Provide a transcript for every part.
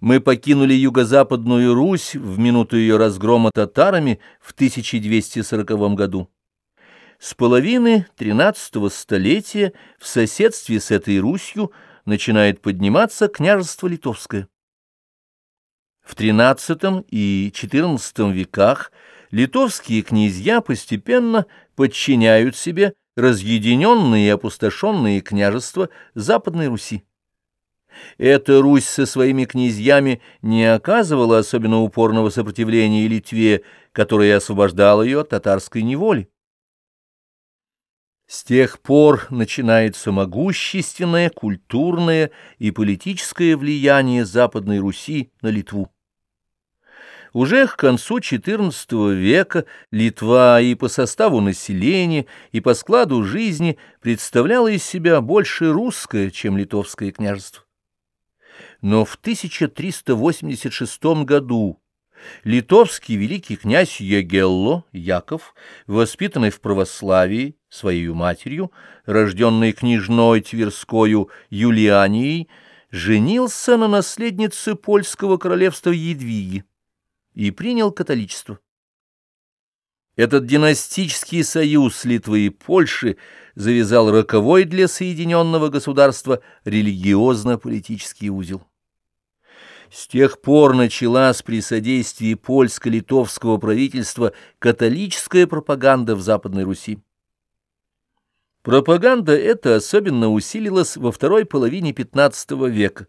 Мы покинули юго-западную Русь в минуту ее разгрома татарами в 1240 году. С половины XIII столетия в соседстве с этой Русью начинает подниматься княжество Литовское. В XIII и XIV веках литовские князья постепенно подчиняют себе разъединенные и опустошенные княжества Западной Руси. Эта Русь со своими князьями не оказывала особенно упорного сопротивления Литве, которая освобождала ее от татарской неволи. С тех пор начинается могущественное культурное и политическое влияние Западной Руси на Литву. Уже к концу XIV века Литва и по составу населения, и по складу жизни представляла из себя больше русское, чем литовское княжество но в 1386 году литовский великий князь Егелло, Яков, воспитанный в православии своей матерью, рожденный княжной Тверскою Юлианией, женился на наследнице польского королевства Едвиги и принял католичество. Этот династический союз Литвы и Польши завязал роковой для соединенного государства религиозно-политический узел. С тех пор началась при содействии польско-литовского правительства католическая пропаганда в Западной Руси. Пропаганда эта особенно усилилась во второй половине XV века,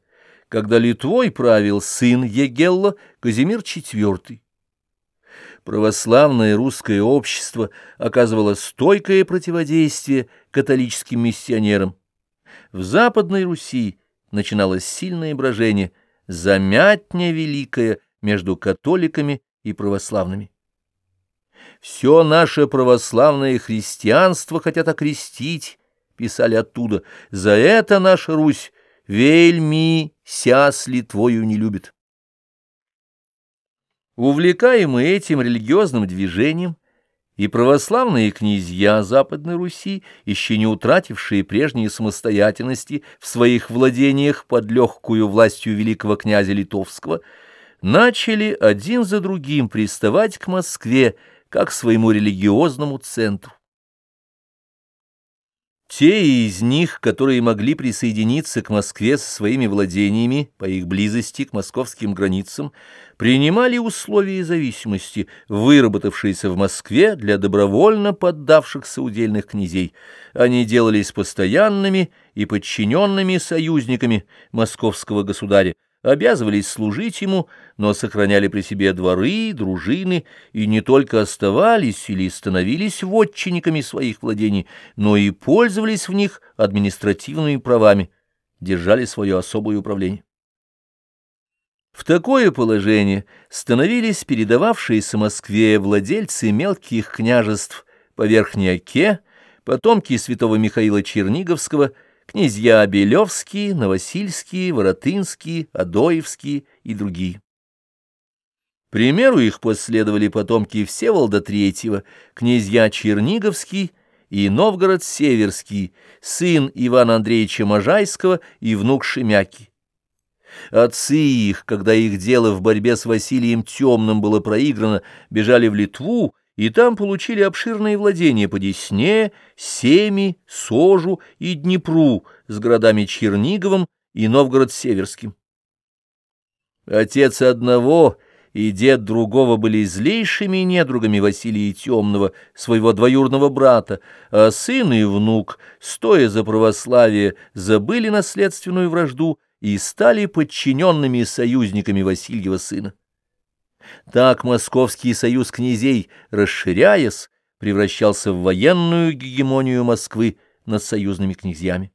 когда Литвой правил сын Егелла Казимир IV. Православное русское общество оказывало стойкое противодействие католическим миссионерам. В Западной Руси начиналось сильное брожение – замятня великая между католиками и православными. «Все наше православное христианство хотят окрестить», — писали оттуда, — «за это наша Русь вельми ся с Литвою не любит». Увлекаемые этим религиозным движением, и православные князья Западной Руси, еще не утратившие прежней самостоятельности в своих владениях под легкую властью великого князя Литовского, начали один за другим приставать к Москве как к своему религиозному центру. Те из них, которые могли присоединиться к Москве со своими владениями по их близости к московским границам, принимали условия зависимости, выработавшиеся в Москве для добровольно поддавшихся удельных князей. Они делались постоянными и подчиненными союзниками московского государя, обязывались служить ему, но сохраняли при себе дворы, дружины, и не только оставались или становились вотчинниками своих владений, но и пользовались в них административными правами, держали свое особое управление. В такое положение становились передававшиеся Москве владельцы мелких княжеств по Верхней Оке, потомки святого Михаила Черниговского – князья Белевские, Новосильские, Воротынские, Адоевские и другие. Примеру их последовали потомки Всеволода III, князья Черниговский и Новгород-Северский, сын Ивана Андреевича Можайского и внук Шемяки. Отцы их, когда их дело в борьбе с Василием Темным было проиграно, бежали в Литву и там получили обширные владения по Десне, Семи, Сожу и Днепру с городами Черниговым и Новгород-Северским. Отец одного и дед другого были злейшими недругами Василия Темного, своего двоюродного брата, а сын и внук, стоя за православие, забыли наследственную вражду и стали подчиненными союзниками Васильева сына. Так Московский союз князей, расширяясь, превращался в военную гегемонию Москвы над союзными князьями.